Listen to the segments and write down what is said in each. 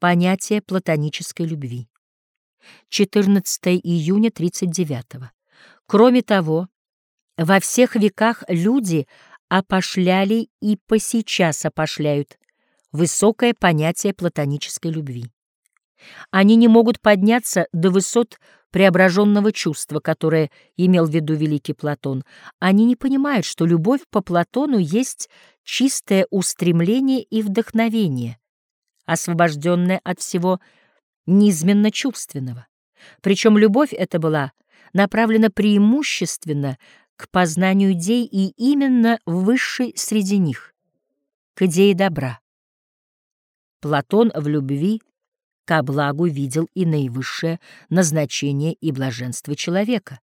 Понятие платонической любви. 14 июня 39 -го. Кроме того, во всех веках люди опошляли и посейчас опошляют высокое понятие платонической любви. Они не могут подняться до высот преображенного чувства, которое имел в виду великий Платон. Они не понимают, что любовь по Платону есть чистое устремление и вдохновение, освобожденное от всего низменно чувственного. Причем любовь эта была направлена преимущественно к познанию идей и именно высшей среди них, к идее добра. Платон в любви ко благу видел и наивысшее назначение и блаженство человека.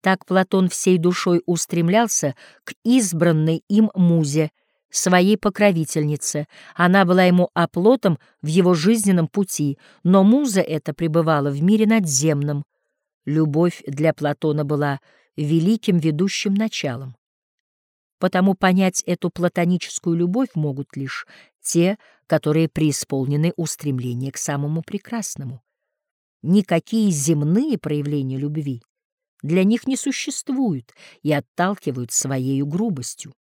Так Платон всей душой устремлялся к избранной им музе, своей покровительнице. Она была ему оплотом в его жизненном пути, но муза эта пребывала в мире надземном. Любовь для Платона была великим ведущим началом. Потому понять эту платоническую любовь могут лишь те, которые преисполнены устремления к самому прекрасному. Никакие земные проявления любви для них не существуют и отталкивают своей грубостью.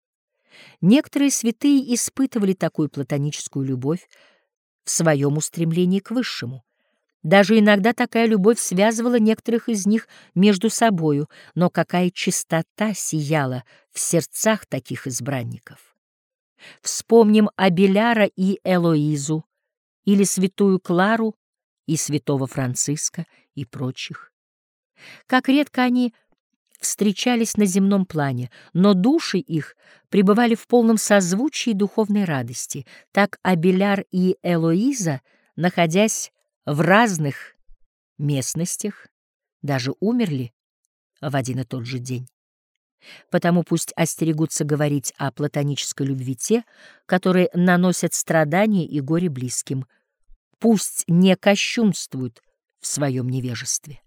Некоторые святые испытывали такую платоническую любовь в своем устремлении к высшему. Даже иногда такая любовь связывала некоторых из них между собою, но какая чистота сияла в сердцах таких избранников. Вспомним Абеляра и Элоизу, или святую Клару и святого Франциска и прочих. Как редко они встречались на земном плане, но души их пребывали в полном созвучии духовной радости. Так Абеляр и Элоиза, находясь в разных местностях, даже умерли в один и тот же день. Потому пусть остерегутся говорить о платонической любви те, которые наносят страдания и горе близким. Пусть не кощунствуют в своем невежестве.